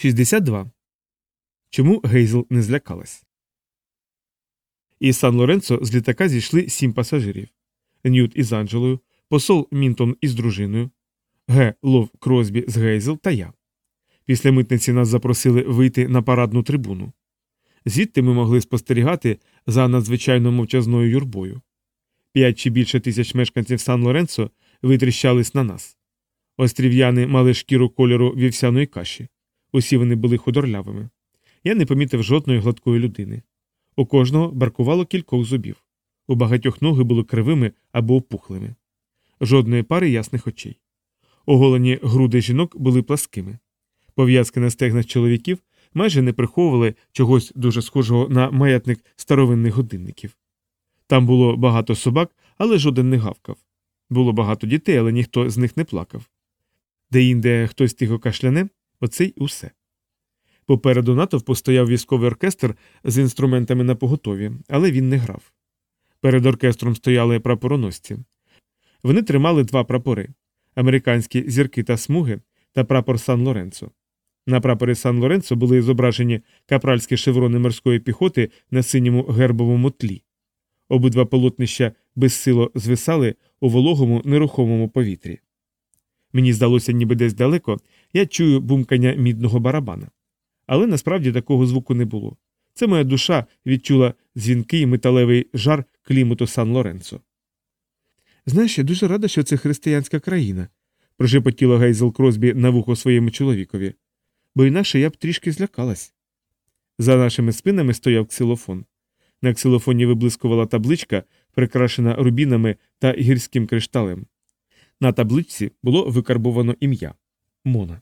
62. Чому Гейзел не злякалась? Із Сан Лоренцо з літака зійшли сім пасажирів Ньют із Анджелою, посол Мінтон із дружиною, Г. Лов Кросбі з Гейзел та я. Після митниці нас запросили вийти на парадну трибуну. Звідти ми могли спостерігати за надзвичайно мовчазною юрбою. П'ять чи більше тисяч мешканців Сан Лоренцо витріщались на нас. Острів'яни мали шкіру кольору вівсяної каші. Усі вони були худорлявими. Я не помітив жодної гладкої людини. У кожного баркувало кількох зубів. У багатьох ноги були кривими або опухлими. Жодної пари ясних очей. Оголені груди жінок були пласкими. Пов'язки на стегнах чоловіків майже не приховували чогось дуже схожого на маятник старовинних годинників. Там було багато собак, але жоден не гавкав. Було багато дітей, але ніхто з них не плакав. Деінде хтось тихо кашляне, оце й усе. Попереду натовпу стояв військовий оркестр з інструментами на поготові, але він не грав. Перед оркестром стояли прапороносці. Вони тримали два прапори американські зірки та смуги та прапор Сан Лоренцо. На прапорі Сан Лоренцо були зображені капральські шеврони морської піхоти на синьому гербовому тлі. Обидва полотнища безсило звисали у вологому нерухомому повітрі. Мені здалося, ніби десь далеко я чую бумкання мідного барабана. Але насправді такого звуку не було. Це моя душа відчула дзвінкий металевий жар клімату Сан Лоренцо. Знаєш, я дуже рада, що це християнська країна, прошепотіла Гейзел Кросбі на вухо своєму чоловікові, бо інакше я б трішки злякалась. За нашими спинами стояв ксилофон. На ксилофоні виблискувала табличка, прикрашена рубінами та гірським кришталем. На табличці було викарбовано ім'я Мона.